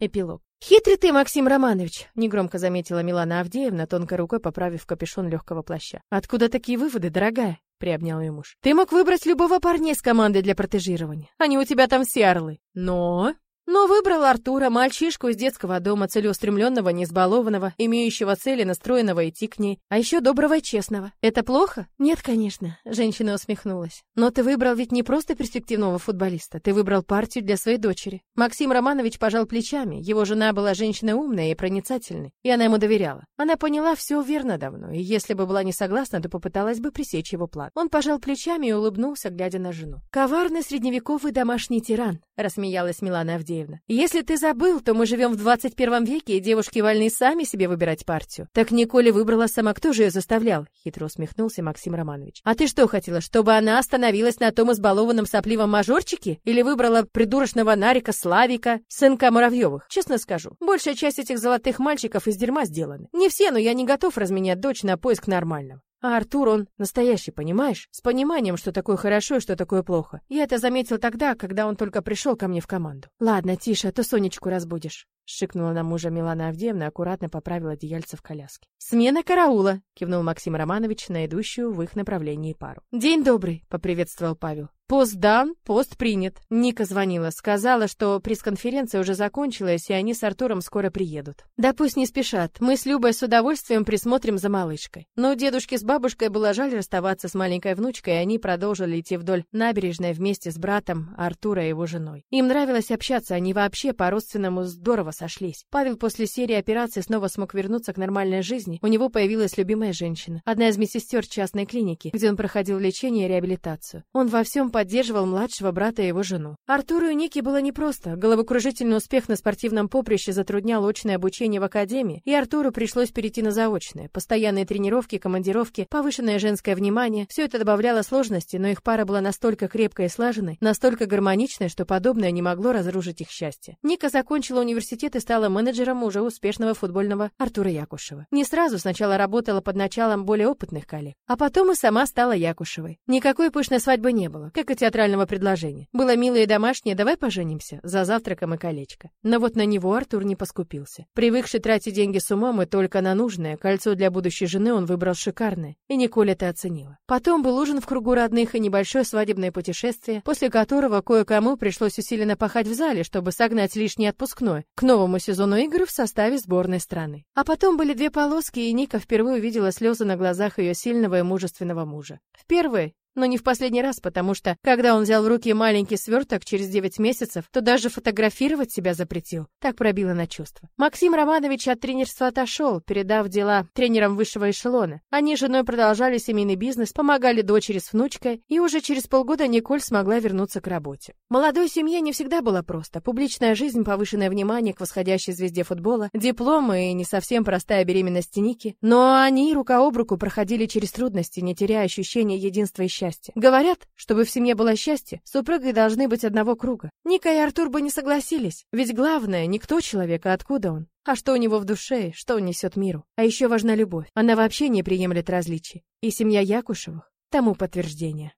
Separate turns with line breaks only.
Эпилог. «Хитрый ты, Максим Романович!» — негромко заметила Милана Авдеевна, тонкой рукой поправив капюшон легкого плаща. «Откуда такие выводы, дорогая?» — приобнял ее муж. «Ты мог выбрать любого парня из команды для протежирования. Они у тебя там все орлы. Но...» Но выбрал Артура, мальчишку из детского дома, целеустремленного, неизбалованного, имеющего цели, настроенного идти к ней, а еще доброго и честного. Это плохо? Нет, конечно, женщина усмехнулась. Но ты выбрал ведь не просто перспективного футболиста, ты выбрал партию для своей дочери. Максим Романович пожал плечами, его жена была женщина умная и проницательной, и она ему доверяла. Она поняла все верно давно, и если бы была не согласна, то попыталась бы пресечь его план. Он пожал плечами и улыбнулся, глядя на жену. Коварный средневековый домашний тиран, рассмеялась Милана Авдеевна. Андреевна. Если ты забыл, то мы живем в 21 веке, и девушки вольны сами себе выбирать партию. Так Николе выбрала сама, кто же ее заставлял? Хитро усмехнулся Максим Романович. А ты что хотела, чтобы она остановилась на том избалованном сопливом мажорчике? Или выбрала придурочного Нарика Славика, сынка Муравьевых? Честно скажу, большая часть этих золотых мальчиков из дерьма сделаны. Не все, но я не готов разменять дочь на поиск нормального. А Артур, он настоящий, понимаешь? С пониманием, что такое хорошо и что такое плохо. Я это заметил тогда, когда он только пришел ко мне в команду. Ладно, тише, а то Сонечку разбудишь. Шикнула на мужа Милана Авдеевна аккуратно поправила одеяльце в коляске. «Смена караула!» — кивнул Максим Романович на идущую в их направлении пару. «День добрый!» — поприветствовал Павел. Пост дан, пост принят. Ника звонила, сказала, что пресс-конференция уже закончилась, и они с Артуром скоро приедут. Да пусть не спешат, мы с Любой с удовольствием присмотрим за малышкой. Но дедушке с бабушкой было жаль расставаться с маленькой внучкой, и они продолжили идти вдоль набережной вместе с братом Артура и его женой. Им нравилось общаться, они вообще по-родственному здорово сошлись. Павел после серии операций снова смог вернуться к нормальной жизни. У него появилась любимая женщина, одна из медсестер частной клиники, где он проходил лечение и реабилитацию. Он во всем поддерживал младшего брата и его жену. Артуру и Нике было непросто. Головокружительный успех на спортивном поприще затруднял очное обучение в академии, и Артуру пришлось перейти на заочное. Постоянные тренировки, командировки, повышенное женское внимание – все это добавляло сложности, но их пара была настолько крепкой и слаженной, настолько гармоничной, что подобное не могло разрушить их счастье. Ника закончила университет и стала менеджером уже успешного футбольного Артура Якушева. Не сразу, сначала работала под началом более опытных коллег, а потом и сама стала Якушевой. Никакой пышной свадьбы не было, как только театрального предложения. Было милое и домашнее, давай поженимся, за завтраком и колечко. Но вот на него Артур не поскупился. Привыкший тратить деньги с умом и только на нужное, кольцо для будущей жены он выбрал шикарное, и Николь это оценила. Потом был ужин в кругу родных и небольшое свадебное путешествие, после которого кое-кому пришлось усиленно пахать в зале, чтобы согнать лишний отпускной к новому сезону игр в составе сборной страны. А потом были две полоски, и Ника впервые увидела слезы на глазах ее сильного и мужественного мужа. Впервые, но не в последний раз, потому что, когда он взял в руки маленький сверток через 9 месяцев, то даже фотографировать себя запретил. Так пробило на чувство. Максим Романович от тренерства отошел, передав дела тренерам высшего эшелона. Они с женой продолжали семейный бизнес, помогали дочери с внучкой, и уже через полгода Николь смогла вернуться к работе. Молодой семье не всегда было просто. Публичная жизнь, повышенное внимание к восходящей звезде футбола, дипломы и не совсем простая беременность Ники. Но они рука об руку проходили через трудности, не теряя ощущения единства и счастья счастья. Говорят, чтобы в семье было счастье, супруги должны быть одного круга. Ника и Артур бы не согласились, ведь главное не кто человек, а откуда он. А что у него в душе, что он несет миру. А еще важна любовь. Она вообще не приемлет различий. И семья Якушевых тому подтверждение.